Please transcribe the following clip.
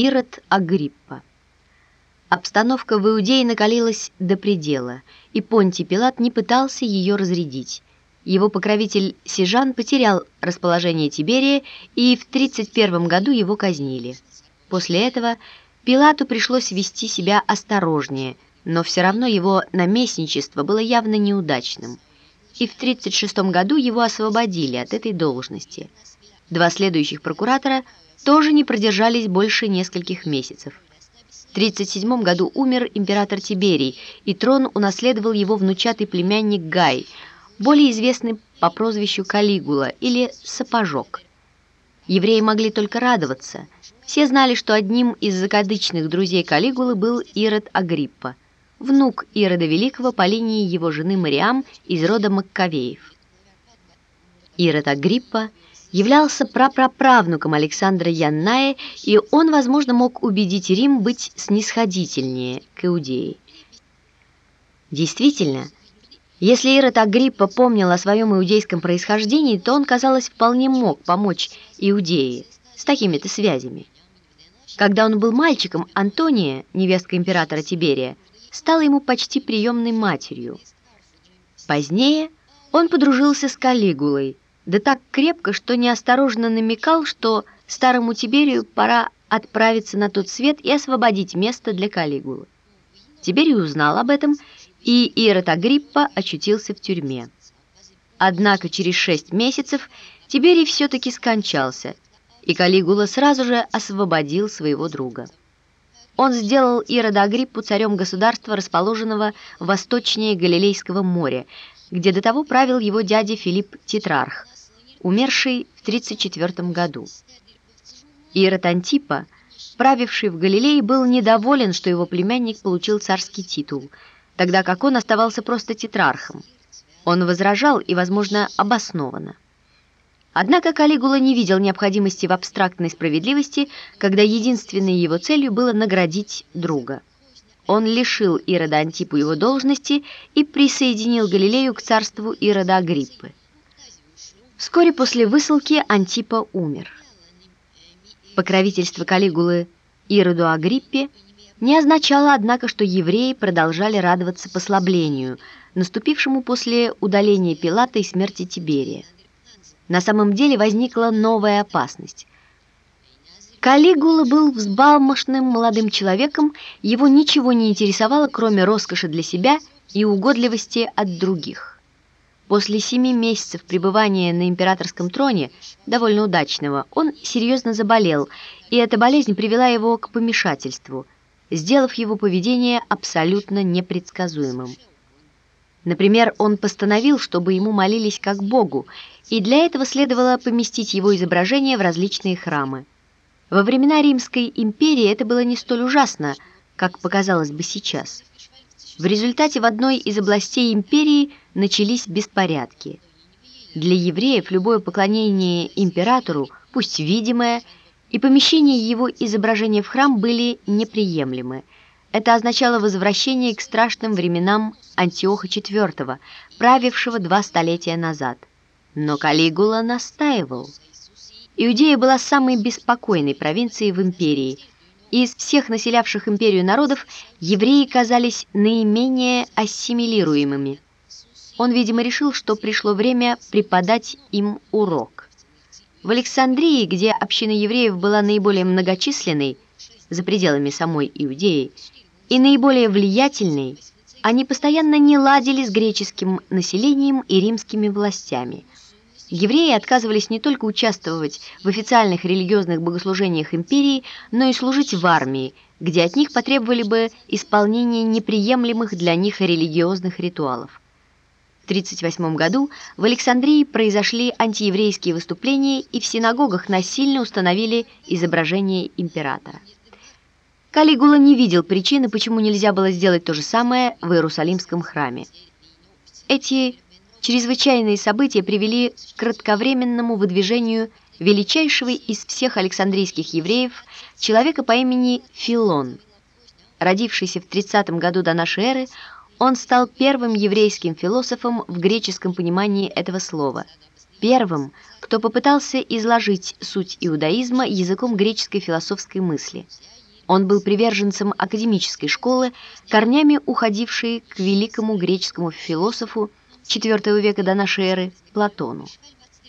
Ирод Агриппа. Обстановка в Иудее накалилась до предела, и Понтий Пилат не пытался ее разрядить. Его покровитель Сижан потерял расположение Тиберия, и в 31 году его казнили. После этого Пилату пришлось вести себя осторожнее, но все равно его наместничество было явно неудачным. И в 36 году его освободили от этой должности. Два следующих прокуратора тоже не продержались больше нескольких месяцев. В 37 году умер император Тиберий, и трон унаследовал его внучатый племянник Гай, более известный по прозвищу Калигула или Сапожок. Евреи могли только радоваться. Все знали, что одним из закадычных друзей Калигулы был Ирод Агриппа, внук Ирода Великого по линии его жены Мариам из рода Маккавеев. Ирод Агриппа – являлся прапраправнуком Александра Янная, и он, возможно, мог убедить Рим быть снисходительнее к Иудее. Действительно, если Ирод Агриппа помнил о своем иудейском происхождении, то он, казалось, вполне мог помочь Иудее с такими-то связями. Когда он был мальчиком, Антония, невестка императора Тиберия, стала ему почти приемной матерью. Позднее он подружился с Калигулой, да так крепко, что неосторожно намекал, что старому Тиберию пора отправиться на тот свет и освободить место для Калигулы. Тиберий узнал об этом, и Ирод Агриппа очутился в тюрьме. Однако через шесть месяцев Тиберий все-таки скончался, и Калигула сразу же освободил своего друга. Он сделал Ирода царем государства, расположенного восточнее Галилейского моря, где до того правил его дядя Филипп Тетрарх, умерший в 34 году. Ирод Антипа, правивший в Галилее, был недоволен, что его племянник получил царский титул, тогда как он оставался просто тетрархом. Он возражал и, возможно, обоснованно. Однако Калигула не видел необходимости в абстрактной справедливости, когда единственной его целью было наградить друга. Он лишил Ирода Антипу его должности и присоединил Галилею к царству Ирода Агриппы. Вскоре после высылки Антипа умер. Покровительство Калигулы Ироду Агриппе не означало, однако, что евреи продолжали радоваться послаблению, наступившему после удаления Пилата и смерти Тиберия. На самом деле возникла новая опасность. Калигула был взбалмошным молодым человеком, его ничего не интересовало, кроме роскоши для себя и угодливости от других. После семи месяцев пребывания на императорском троне, довольно удачного, он серьезно заболел, и эта болезнь привела его к помешательству, сделав его поведение абсолютно непредсказуемым. Например, он постановил, чтобы ему молились как Богу, и для этого следовало поместить его изображение в различные храмы. Во времена Римской империи это было не столь ужасно, как показалось бы сейчас. В результате в одной из областей империи начались беспорядки. Для евреев любое поклонение императору, пусть видимое, и помещение его изображения в храм были неприемлемы. Это означало возвращение к страшным временам Антиоха IV, правившего два столетия назад. Но Калигула настаивал. Иудея была самой беспокойной провинцией в империи – из всех населявших империю народов евреи казались наименее ассимилируемыми. Он, видимо, решил, что пришло время преподать им урок. В Александрии, где община евреев была наиболее многочисленной, за пределами самой Иудеи, и наиболее влиятельной, они постоянно не ладили с греческим населением и римскими властями – Евреи отказывались не только участвовать в официальных религиозных богослужениях империи, но и служить в армии, где от них потребовали бы исполнения неприемлемых для них религиозных ритуалов. В 1938 году в Александрии произошли антиеврейские выступления и в синагогах насильно установили изображение императора. Калигула не видел причины, почему нельзя было сделать то же самое в Иерусалимском храме. Эти Чрезвычайные события привели к кратковременному выдвижению величайшего из всех александрийских евреев, человека по имени Филон. Родившийся в 30 году до нашей эры, он стал первым еврейским философом в греческом понимании этого слова. первым, кто попытался изложить суть иудаизма языком греческой философской мысли. Он был приверженцем академической школы, корнями уходившей к великому греческому философу IV века до эры Платону.